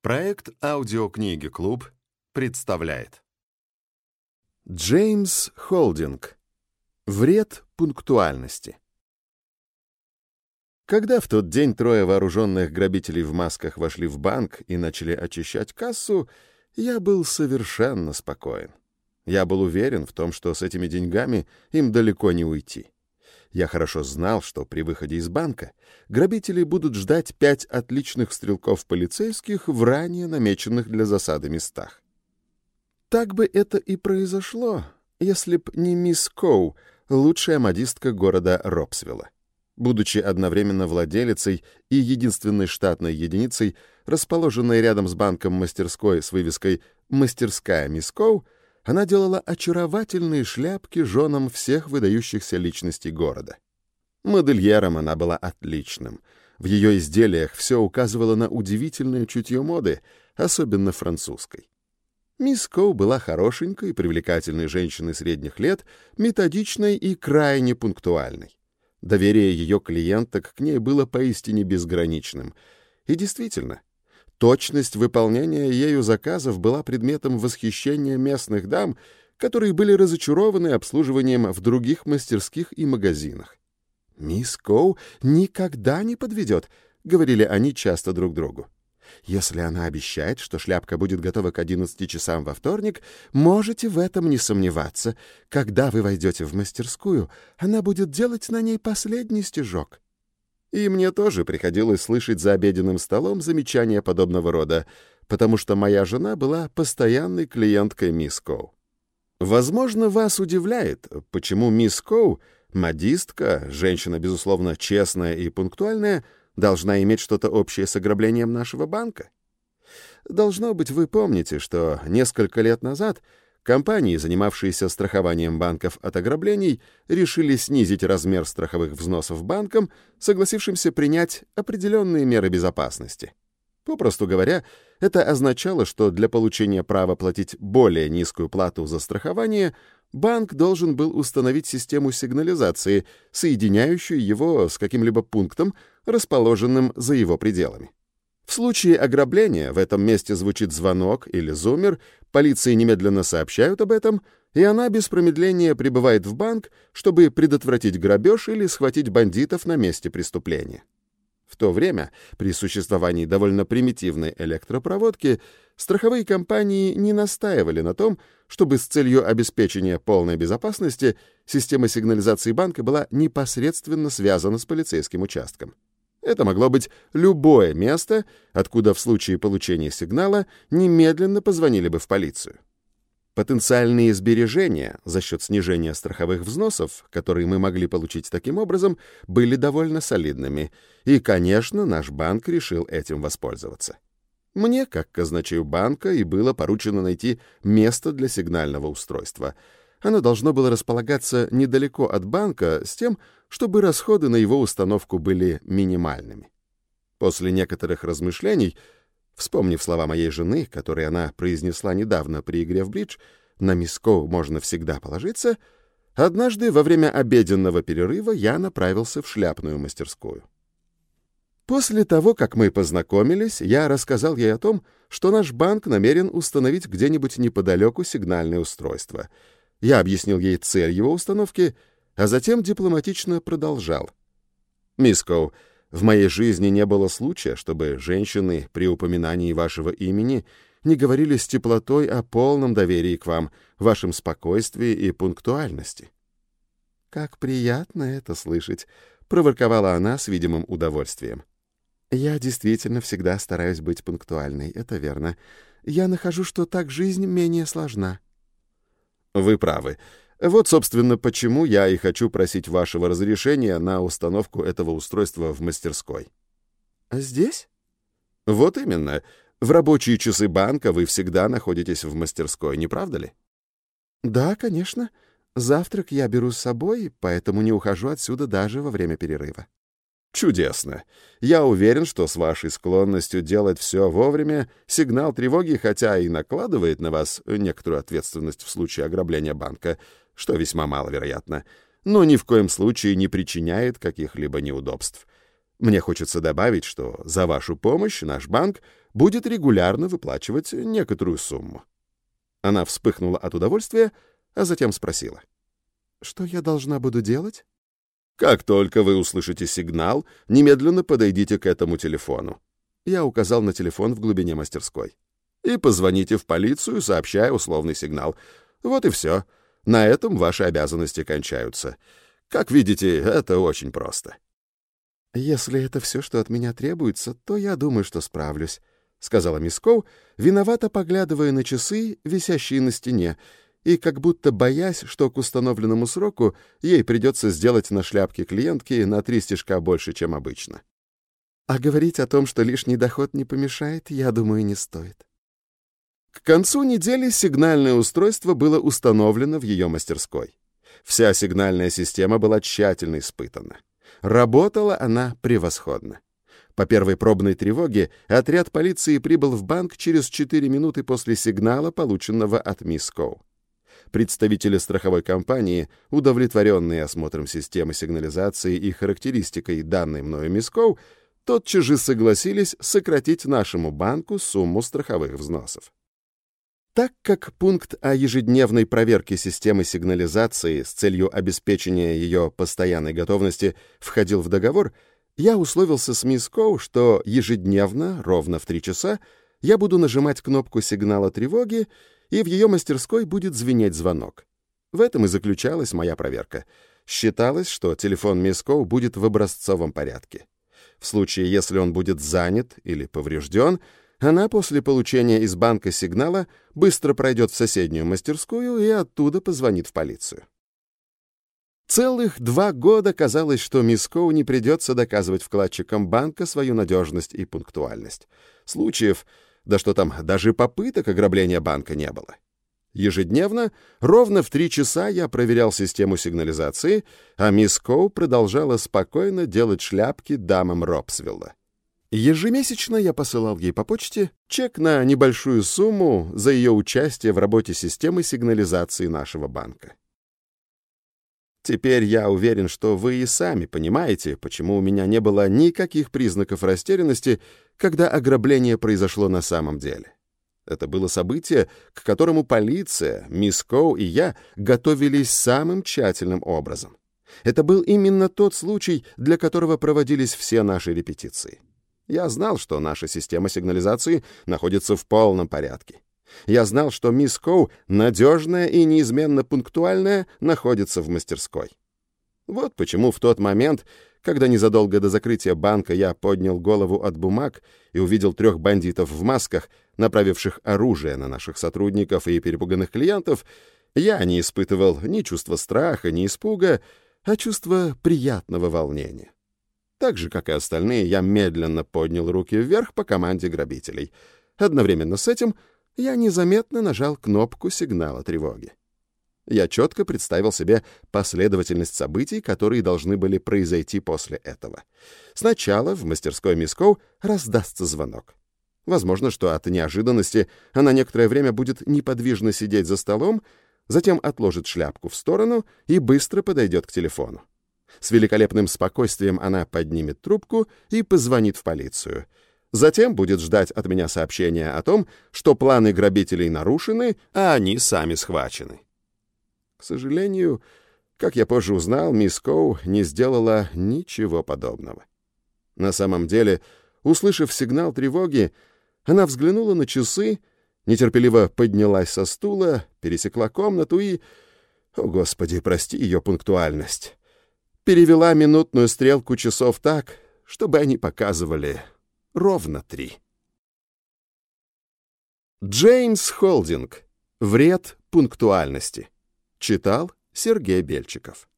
Проект «Аудиокниги Клуб» представляет Джеймс Холдинг. Вред пунктуальности. Когда в тот день трое вооруженных грабителей в масках вошли в банк и начали очищать кассу, я был совершенно спокоен. Я был уверен в том, что с этими деньгами им далеко не уйти. Я хорошо знал, что при выходе из банка грабители будут ждать пять отличных стрелков-полицейских в ранее намеченных для засады местах. Так бы это и произошло, если б не мисс Коу, лучшая модистка города Робсвилла. Будучи одновременно владелицей и единственной штатной единицей, расположенной рядом с банком мастерской с вывеской «Мастерская мисс Коу», она делала очаровательные шляпки женам всех выдающихся личностей города. Модельером она была отличным. В ее изделиях все указывало на удивительное чутье моды, особенно французской. Мисс Коу была хорошенькой, привлекательной женщиной средних лет, методичной и крайне пунктуальной. Доверие ее клиенток к ней было поистине безграничным. И действительно, Точность выполнения ею заказов была предметом восхищения местных дам, которые были разочарованы обслуживанием в других мастерских и магазинах. «Мисс Коу никогда не подведет», — говорили они часто друг другу. «Если она обещает, что шляпка будет готова к 11 часам во вторник, можете в этом не сомневаться. Когда вы войдете в мастерскую, она будет делать на ней последний стежок». И мне тоже приходилось слышать за обеденным столом замечания подобного рода, потому что моя жена была постоянной клиенткой мисс Коу. Возможно, вас удивляет, почему мисс Коу, модистка, женщина, безусловно, честная и пунктуальная, должна иметь что-то общее с ограблением нашего банка. Должно быть, вы помните, что несколько лет назад Компании, занимавшиеся страхованием банков от ограблений, решили снизить размер страховых взносов банкам, согласившимся принять определенные меры безопасности. Попросту говоря, это означало, что для получения права платить более низкую плату за страхование банк должен был установить систему сигнализации, соединяющую его с каким-либо пунктом, расположенным за его пределами. В случае ограбления в этом месте звучит звонок или зуммер, полиции немедленно сообщают об этом, и она без промедления прибывает в банк, чтобы предотвратить грабеж или схватить бандитов на месте преступления. В то время, при существовании довольно примитивной электропроводки, страховые компании не настаивали на том, чтобы с целью обеспечения полной безопасности система сигнализации банка была непосредственно связана с полицейским участком. Это могло быть любое место, откуда в случае получения сигнала немедленно позвонили бы в полицию. Потенциальные сбережения за счет снижения страховых взносов, которые мы могли получить таким образом, были довольно солидными, и, конечно, наш банк решил этим воспользоваться. Мне, как казначею банка, и было поручено найти место для сигнального устройства — оно должно было располагаться недалеко от банка с тем, чтобы расходы на его установку были минимальными. После некоторых размышлений, вспомнив слова моей жены, которые она произнесла недавно при игре в бридж, на миско можно всегда положиться, однажды во время обеденного перерыва я направился в шляпную мастерскую. После того, как мы познакомились, я рассказал ей о том, что наш банк намерен установить где-нибудь неподалеку сигнальное устройство — я объяснил ей цель его установки, а затем дипломатично продолжал. «Мисс Коу, в моей жизни не было случая, чтобы женщины при упоминании вашего имени не говорили с теплотой о полном доверии к вам, вашем спокойствии и пунктуальности». «Как приятно это слышать», — проворковала она с видимым удовольствием. «Я действительно всегда стараюсь быть пунктуальной, это верно. Я нахожу, что так жизнь менее сложна». Вы правы. Вот, собственно, почему я и хочу просить вашего разрешения на установку этого устройства в мастерской. А здесь? Вот именно. В рабочие часы банка вы всегда находитесь в мастерской, не правда ли? Да, конечно. Завтрак я беру с собой, поэтому не ухожу отсюда даже во время перерыва. Чудесно. Я уверен, что с вашей склонностью делать все вовремя, сигнал тревоги, хотя и накладывает на вас некоторую ответственность в случае ограбления банка, что весьма маловероятно, но ни в коем случае не причиняет каких-либо неудобств. Мне хочется добавить, что за вашу помощь наш банк будет регулярно выплачивать некоторую сумму. Она вспыхнула от удовольствия, а затем спросила. «Что я должна буду делать?» «Как только вы услышите сигнал, немедленно подойдите к этому телефону». Я указал на телефон в глубине мастерской. «И позвоните в полицию, сообщая условный сигнал. Вот и все. На этом ваши обязанности кончаются. Как видите, это очень просто». «Если это все, что от меня требуется, то я думаю, что справлюсь», — сказала мисс Коу, виновато поглядывая на часы, висящие на стене, и как будто боясь, что к установленному сроку ей придется сделать на шляпке клиентки на три стежка больше, чем обычно. А говорить о том, что лишний доход не помешает, я думаю, не стоит. К концу недели сигнальное устройство было установлено в ее мастерской. Вся сигнальная система была тщательно испытана. Работала она превосходно. По первой пробной тревоге отряд полиции прибыл в банк через 4 минуты после сигнала, полученного от мисс Коу. Представители страховой компании, удовлетворенные осмотром системы сигнализации и характеристикой данной мною мисс Коу, тотчас же согласились сократить нашему банку сумму страховых взносов. Так как пункт о ежедневной проверке системы сигнализации с целью обеспечения ее постоянной готовности входил в договор, я условился с мисс Коу, что ежедневно, ровно в три часа, я буду нажимать кнопку сигнала тревоги, и в ее мастерской будет звенеть звонок. В этом и заключалась моя проверка. Считалось, что телефон мисс Коу будет в образцовом порядке. В случае, если он будет занят или поврежден, она после получения из банка сигнала быстро пройдет в соседнюю мастерскую и оттуда позвонит в полицию. Целых два года казалось, что мисс Коу не придется доказывать вкладчикам банка свою надежность и пунктуальность. Случаев, да что там, даже попыток ограбления банка не было. Ежедневно, ровно в три часа я проверял систему сигнализации, а мисс Коу продолжала спокойно делать шляпки дамам Робсвилла. Ежемесячно я посылал ей по почте чек на небольшую сумму за ее участие в работе системы сигнализации нашего банка. Теперь я уверен, что вы и сами понимаете, почему у меня не было никаких признаков растерянности, когда ограбление произошло на самом деле. Это было событие, к которому полиция, мисс Коу и я готовились самым тщательным образом. Это был именно тот случай, для которого проводились все наши репетиции. Я знал, что наша система сигнализации находится в полном порядке. Я знал, что мисс Коу, надежная и неизменно пунктуальная, находится в мастерской. Вот почему в тот момент, когда незадолго до закрытия банка я поднял голову от бумаг и увидел трех бандитов в масках, направивших оружие на наших сотрудников и перепуганных клиентов, я не испытывал ни чувства страха, ни испуга, а чувство приятного волнения. Так же, как и остальные, я медленно поднял руки вверх по команде грабителей. Одновременно с этим я незаметно нажал кнопку сигнала тревоги. Я четко представил себе последовательность событий, которые должны были произойти после этого. Сначала в мастерской Мискоу раздастся звонок. Возможно, что от неожиданности она некоторое время будет неподвижно сидеть за столом, затем отложит шляпку в сторону и быстро подойдет к телефону. С великолепным спокойствием она поднимет трубку и позвонит в полицию. Затем будет ждать от меня сообщения о том, что планы грабителей нарушены, а они сами схвачены. К сожалению, как я позже узнал, мисс Коу не сделала ничего подобного. На самом деле, услышав сигнал тревоги, она взглянула на часы, нетерпеливо поднялась со стула, пересекла комнату и... О, Господи, прости ее пунктуальность перевела минутную стрелку часов так, чтобы они показывали ровно три. Джеймс Холдинг. Вред пунктуальности. Читал Сергей Бельчиков.